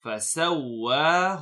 فَسَوّاهُنَّ.